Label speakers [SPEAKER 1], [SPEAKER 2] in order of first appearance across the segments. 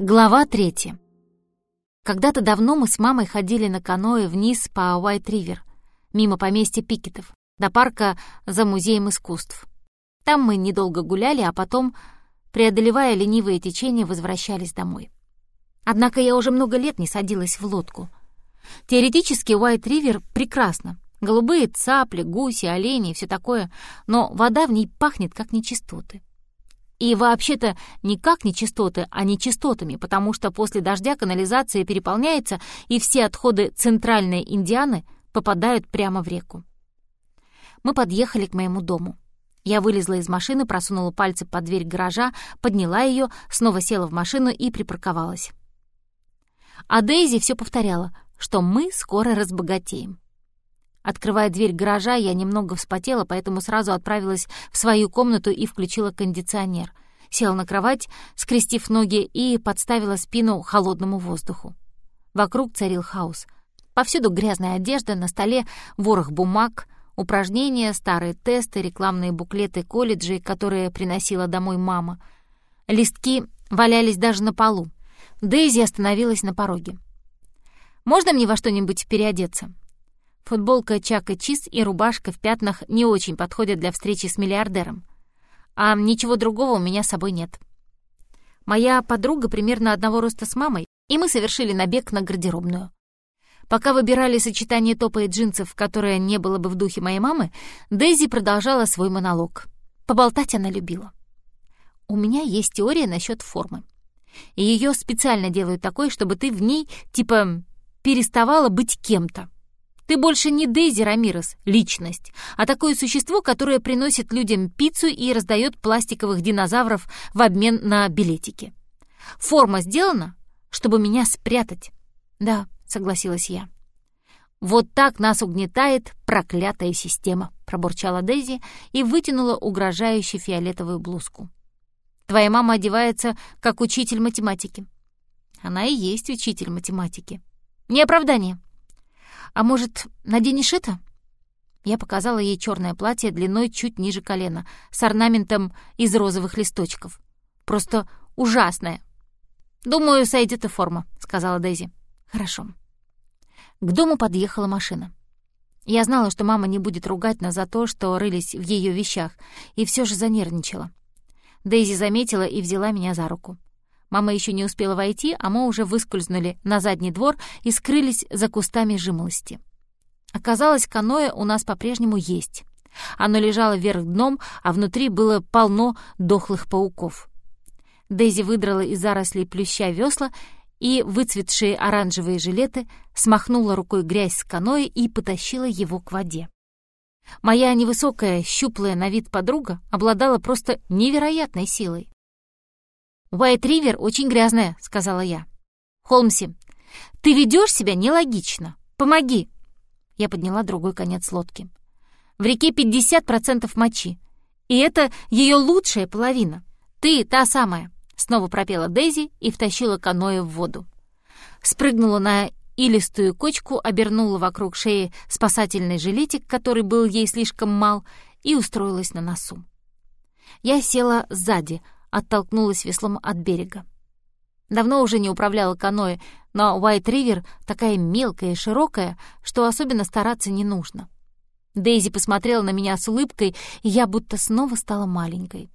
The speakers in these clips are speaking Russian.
[SPEAKER 1] Глава третья. Когда-то давно мы с мамой ходили на каноэ вниз по Уайт-Ривер, мимо поместья Пикетов, до парка за музеем искусств. Там мы недолго гуляли, а потом, преодолевая ленивые течения, возвращались домой. Однако я уже много лет не садилась в лодку. Теоретически Уайт-Ривер прекрасно. Голубые цапли, гуси, олени и все такое, но вода в ней пахнет как нечистоты. И вообще-то не как нечистоты, а нечистотами, потому что после дождя канализация переполняется, и все отходы центральной Индианы попадают прямо в реку. Мы подъехали к моему дому. Я вылезла из машины, просунула пальцы под дверь гаража, подняла ее, снова села в машину и припарковалась. А Дейзи все повторяла, что мы скоро разбогатеем. Открывая дверь гаража, я немного вспотела, поэтому сразу отправилась в свою комнату и включила кондиционер. Села на кровать, скрестив ноги, и подставила спину холодному воздуху. Вокруг царил хаос. Повсюду грязная одежда, на столе ворох бумаг, упражнения, старые тесты, рекламные буклеты колледжей, которые приносила домой мама. Листки валялись даже на полу. Дейзи остановилась на пороге. «Можно мне во что-нибудь переодеться?» Футболка Чак и Чиз и рубашка в пятнах не очень подходят для встречи с миллиардером. А ничего другого у меня с собой нет. Моя подруга примерно одного роста с мамой, и мы совершили набег на гардеробную. Пока выбирали сочетание топа и джинсов, которое не было бы в духе моей мамы, Дейзи продолжала свой монолог. Поболтать она любила. У меня есть теория насчет формы. И ее специально делают такой, чтобы ты в ней, типа, переставала быть кем-то. Ты больше не Дейзи Рамирес, личность, а такое существо, которое приносит людям пиццу и раздает пластиковых динозавров в обмен на билетики. Форма сделана, чтобы меня спрятать. Да, согласилась я. «Вот так нас угнетает проклятая система», — пробурчала Дейзи и вытянула угрожающе фиолетовую блузку. «Твоя мама одевается, как учитель математики». «Она и есть учитель математики». «Не оправдание», «А может, наденешь это?» Я показала ей черное платье длиной чуть ниже колена, с орнаментом из розовых листочков. Просто ужасное. «Думаю, сойдет и форма», — сказала Дейзи. «Хорошо». К дому подъехала машина. Я знала, что мама не будет ругать нас за то, что рылись в ее вещах, и все же занервничала. Дейзи заметила и взяла меня за руку. Мама еще не успела войти, а мы уже выскользнули на задний двор и скрылись за кустами жимолости. Оказалось, каноэ у нас по-прежнему есть. Оно лежало вверх дном, а внутри было полно дохлых пауков. Дейзи выдрала из зарослей плюща весла и выцветшие оранжевые жилеты, смахнула рукой грязь с каноэ и потащила его к воде. Моя невысокая, щуплая на вид подруга обладала просто невероятной силой. «Уайт-Ривер очень грязная», — сказала я. «Холмси, ты ведешь себя нелогично. Помоги!» Я подняла другой конец лодки. «В реке 50% мочи, и это ее лучшая половина. Ты та самая», — снова пропела Дейзи и втащила каноэ в воду. Спрыгнула на илистую кочку, обернула вокруг шеи спасательный жилетик, который был ей слишком мал, и устроилась на носу. Я села сзади, оттолкнулась веслом от берега. Давно уже не управляла каноэ, но Уайт-Ривер такая мелкая и широкая, что особенно стараться не нужно. Дейзи посмотрела на меня с улыбкой, и я будто снова стала маленькой.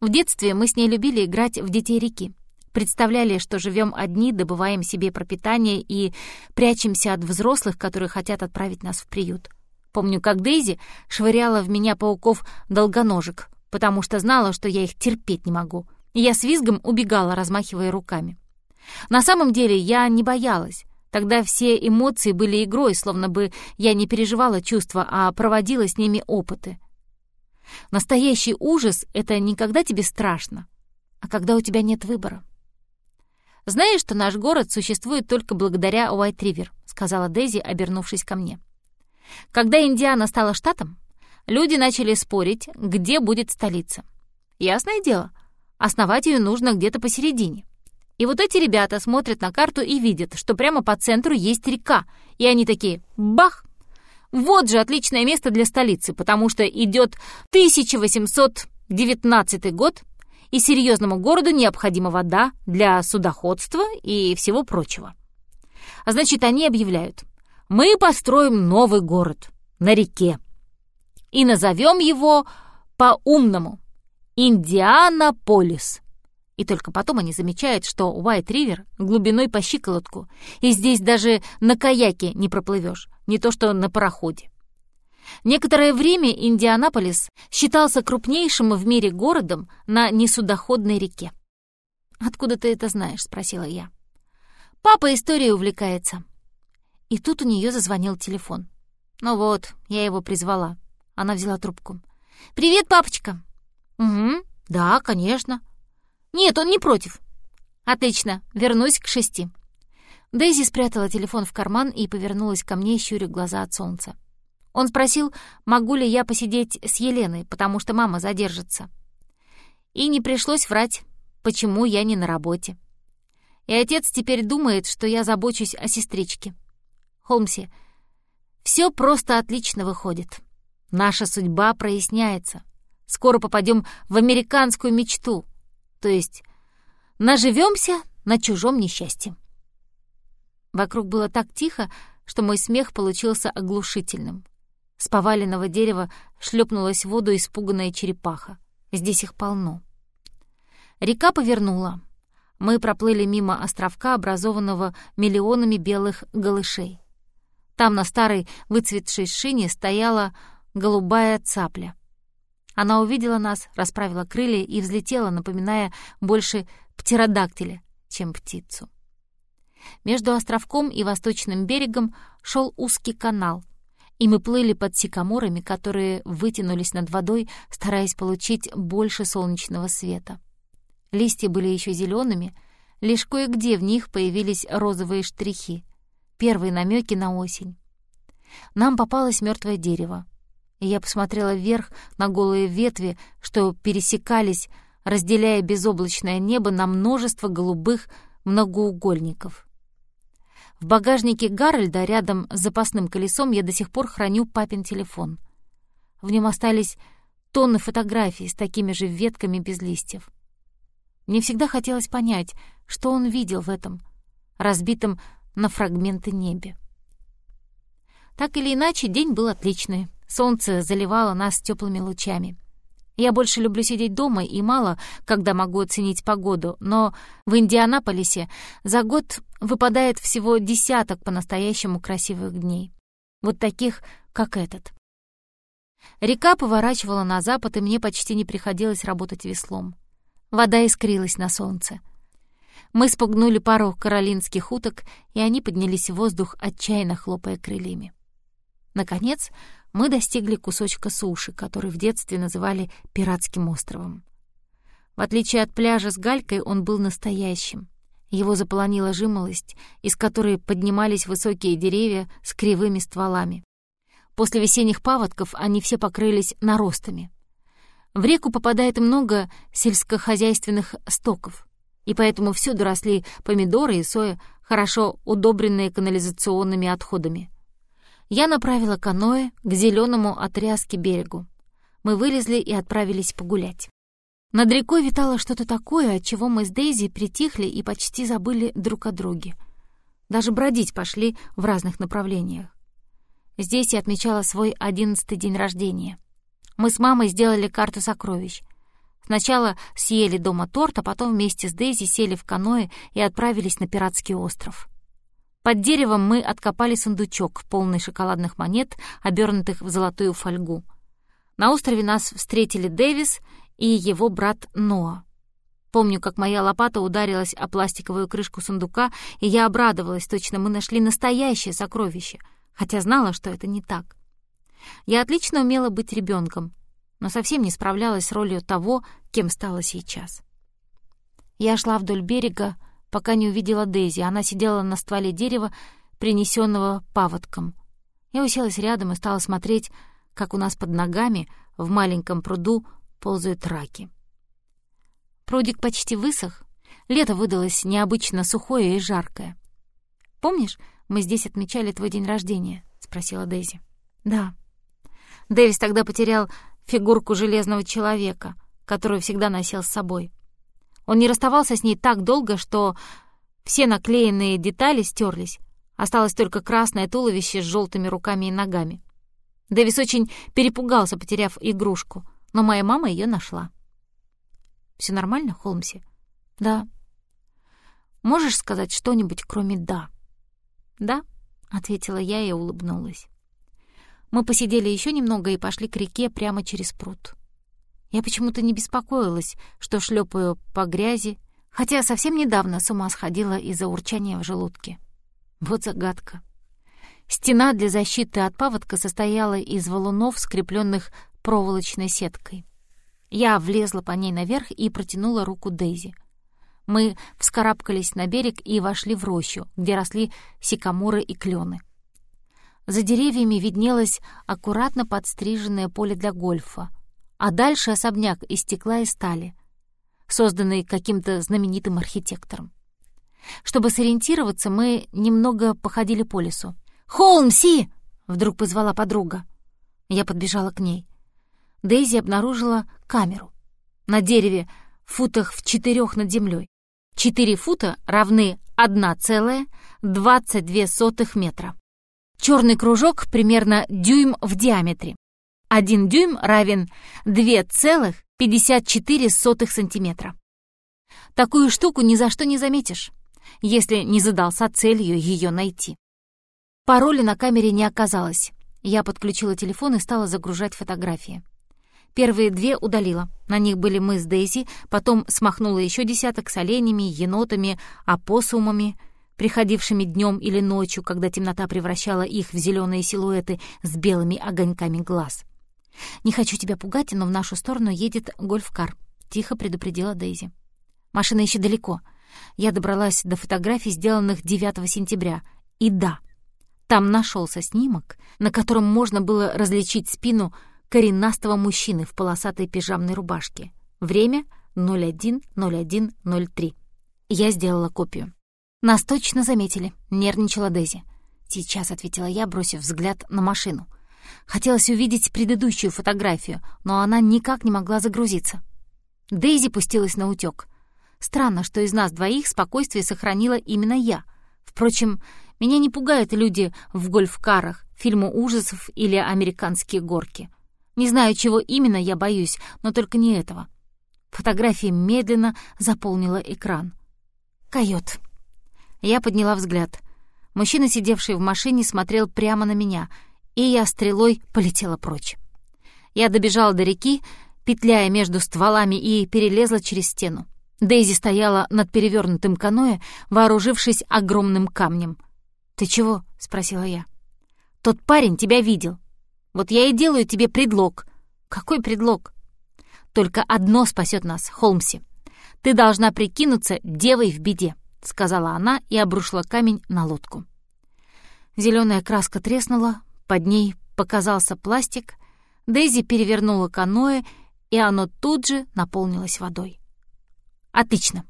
[SPEAKER 1] В детстве мы с ней любили играть в детей реки. Представляли, что живем одни, добываем себе пропитание и прячемся от взрослых, которые хотят отправить нас в приют. Помню, как Дейзи швыряла в меня пауков-долгоножек, потому что знала, что я их терпеть не могу, и я с визгом убегала, размахивая руками. На самом деле я не боялась. Тогда все эмоции были игрой, словно бы я не переживала чувства, а проводила с ними опыты. Настоящий ужас — это не когда тебе страшно, а когда у тебя нет выбора. «Знаешь, что наш город существует только благодаря Уайт-Ривер», — сказала Дейзи, обернувшись ко мне. «Когда Индиана стала штатом, люди начали спорить, где будет столица. Ясное дело, основать ее нужно где-то посередине. И вот эти ребята смотрят на карту и видят, что прямо по центру есть река, и они такие «бах!» Вот же отличное место для столицы, потому что идет 1819 год, и серьезному городу необходима вода для судоходства и всего прочего. Значит, они объявляют, мы построим новый город на реке и назовем его по-умному Индианаполис. И только потом они замечают, что Уайт-Ривер глубиной по щиколотку, и здесь даже на каяке не проплывешь, не то что на пароходе. Некоторое время Индианаполис считался крупнейшим в мире городом на несудоходной реке. «Откуда ты это знаешь?» — спросила я. «Папа историей увлекается». И тут у нее зазвонил телефон. Ну вот, я его призвала. Она взяла трубку. «Привет, папочка!» «Угу, да, конечно». «Нет, он не против». «Отлично, вернусь к шести». Дейзи спрятала телефон в карман и повернулась ко мне, щуря глаза от солнца. Он спросил, могу ли я посидеть с Еленой, потому что мама задержится. И не пришлось врать, почему я не на работе. И отец теперь думает, что я забочусь о сестричке. Холмсе, все просто отлично выходит. Наша судьба проясняется. Скоро попадем в американскую мечту. То есть наживемся на чужом несчастье. Вокруг было так тихо, что мой смех получился оглушительным. С поваленного дерева шлепнулась в воду испуганная черепаха. Здесь их полно. Река повернула. Мы проплыли мимо островка, образованного миллионами белых голышей. Там на старой выцветшей шине стояла голубая цапля. Она увидела нас, расправила крылья и взлетела, напоминая больше птеродактиля, чем птицу. Между островком и восточным берегом шел узкий канал — и мы плыли под сикаморами, которые вытянулись над водой, стараясь получить больше солнечного света. Листья были еще зелеными, лишь кое-где в них появились розовые штрихи, первые намеки на осень. Нам попалось мертвое дерево, и я посмотрела вверх на голые ветви, что пересекались, разделяя безоблачное небо на множество голубых многоугольников. В багажнике Гарольда рядом с запасным колесом я до сих пор храню папин телефон. В нем остались тонны фотографий с такими же ветками без листьев. Мне всегда хотелось понять, что он видел в этом, разбитом на фрагменты небе. Так или иначе, день был отличный. Солнце заливало нас теплыми лучами. Я больше люблю сидеть дома и мало, когда могу оценить погоду, но в Индианаполисе за год выпадает всего десяток по-настоящему красивых дней. Вот таких, как этот. Река поворачивала на запад, и мне почти не приходилось работать веслом. Вода искрилась на солнце. Мы спугнули пару каролинских уток, и они поднялись в воздух, отчаянно хлопая крыльями. Наконец, мы достигли кусочка суши, который в детстве называли «пиратским островом». В отличие от пляжа с галькой, он был настоящим. Его заполонила жимолость, из которой поднимались высокие деревья с кривыми стволами. После весенних паводков они все покрылись наростами. В реку попадает много сельскохозяйственных стоков, и поэтому всюду росли помидоры и соя, хорошо удобренные канализационными отходами я направила каноэ к зеленому отрязке берегу. Мы вылезли и отправились погулять. Над рекой витало что-то такое, от чего мы с Дейзи притихли и почти забыли друг о друге. Даже бродить пошли в разных направлениях. Здесь я отмечала свой одиннадцатый день рождения. Мы с мамой сделали карту сокровищ. Сначала съели дома торт, а потом вместе с Дейзи сели в каноэ и отправились на пиратский остров. Под деревом мы откопали сундучок, полный шоколадных монет, обернутых в золотую фольгу. На острове нас встретили Дэвис и его брат Ноа. Помню, как моя лопата ударилась о пластиковую крышку сундука, и я обрадовалась, точно мы нашли настоящее сокровище, хотя знала, что это не так. Я отлично умела быть ребенком, но совсем не справлялась с ролью того, кем стала сейчас. Я шла вдоль берега, пока не увидела Дейзи. Она сидела на стволе дерева, принесенного паводком. Я уселась рядом и стала смотреть, как у нас под ногами в маленьком пруду ползают раки. Прудик почти высох. Лето выдалось необычно сухое и жаркое. «Помнишь, мы здесь отмечали твой день рождения?» — спросила Дейзи. «Да». Дэвис тогда потерял фигурку железного человека, которую всегда носил с собой — Он не расставался с ней так долго, что все наклеенные детали стерлись. Осталось только красное туловище с желтыми руками и ногами. Дэвис очень перепугался, потеряв игрушку, но моя мама ее нашла. Все нормально, Холмси?» «Да». «Можешь сказать что-нибудь, кроме «да»?» «Да», — ответила я и улыбнулась. Мы посидели еще немного и пошли к реке прямо через пруд. Я почему-то не беспокоилась, что шлепаю по грязи, хотя совсем недавно с ума сходила из-за урчания в желудке. Вот загадка. Стена для защиты от паводка состояла из валунов, скрепленных проволочной сеткой. Я влезла по ней наверх и протянула руку Дейзи. Мы вскарабкались на берег и вошли в рощу, где росли сикаморы и клены. За деревьями виднелось аккуратно подстриженное поле для гольфа, а дальше особняк из стекла и стали, созданный каким-то знаменитым архитектором. Чтобы сориентироваться, мы немного походили по лесу. «Холмси!» — вдруг позвала подруга. Я подбежала к ней. Дейзи обнаружила камеру. На дереве, в футах в четырех над землей. Четыре фута равны 1,22 метра. Черный кружок примерно дюйм в диаметре. Один дюйм равен 2,54 сантиметра. Такую штуку ни за что не заметишь, если не задался целью ее найти. Пароля на камере не оказалось. Я подключила телефон и стала загружать фотографии. Первые две удалила. На них были мы с Дейзи, потом смахнула еще десяток с оленями, енотами, опоссумами, приходившими днем или ночью, когда темнота превращала их в зеленые силуэты с белыми огоньками глаз. «Не хочу тебя пугать, но в нашу сторону едет гольф-кар», — тихо предупредила Дейзи. «Машина еще далеко. Я добралась до фотографий, сделанных 9 сентября. И да, там нашелся снимок, на котором можно было различить спину коренастого мужчины в полосатой пижамной рубашке. Время 01.01.03. Я сделала копию. «Нас точно заметили», — нервничала Дейзи. «Сейчас», — ответила я, бросив взгляд на машину. Хотелось увидеть предыдущую фотографию, но она никак не могла загрузиться. Дейзи пустилась на утёк. Странно, что из нас двоих спокойствие сохранила именно я. Впрочем, меня не пугают люди в гольф-карах, фильму ужасов или американские горки. Не знаю, чего именно я боюсь, но только не этого. Фотография медленно заполнила экран. «Койот». Я подняла взгляд. Мужчина, сидевший в машине, смотрел прямо на меня, и я стрелой полетела прочь. Я добежала до реки, петляя между стволами, и перелезла через стену. Дейзи стояла над перевернутым каноэ, вооружившись огромным камнем. «Ты чего?» — спросила я. «Тот парень тебя видел. Вот я и делаю тебе предлог». «Какой предлог?» «Только одно спасет нас, Холмси. Ты должна прикинуться девой в беде», — сказала она и обрушила камень на лодку. Зеленая краска треснула, под ней показался пластик, Дейзи перевернула каноэ, и оно тут же наполнилось водой. «Отлично.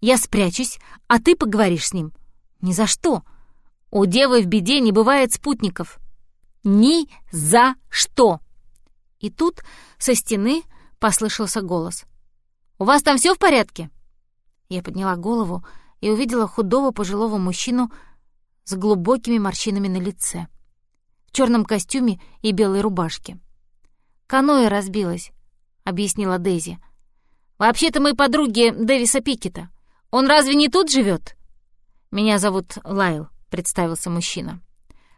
[SPEAKER 1] Я спрячусь, а ты поговоришь с ним». «Ни за что. У девы в беде не бывает спутников». «Ни за что!» И тут со стены послышался голос. «У вас там все в порядке?» Я подняла голову и увидела худого пожилого мужчину с глубокими морщинами на лице, в черном костюме и белой рубашке. «Каноэ разбилось», — объяснила Дейзи. «Вообще-то мы подруги Дэвиса Пикета. Он разве не тут живет? «Меня зовут Лайл», — представился мужчина.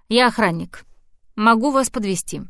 [SPEAKER 1] «Я охранник. Могу вас подвести.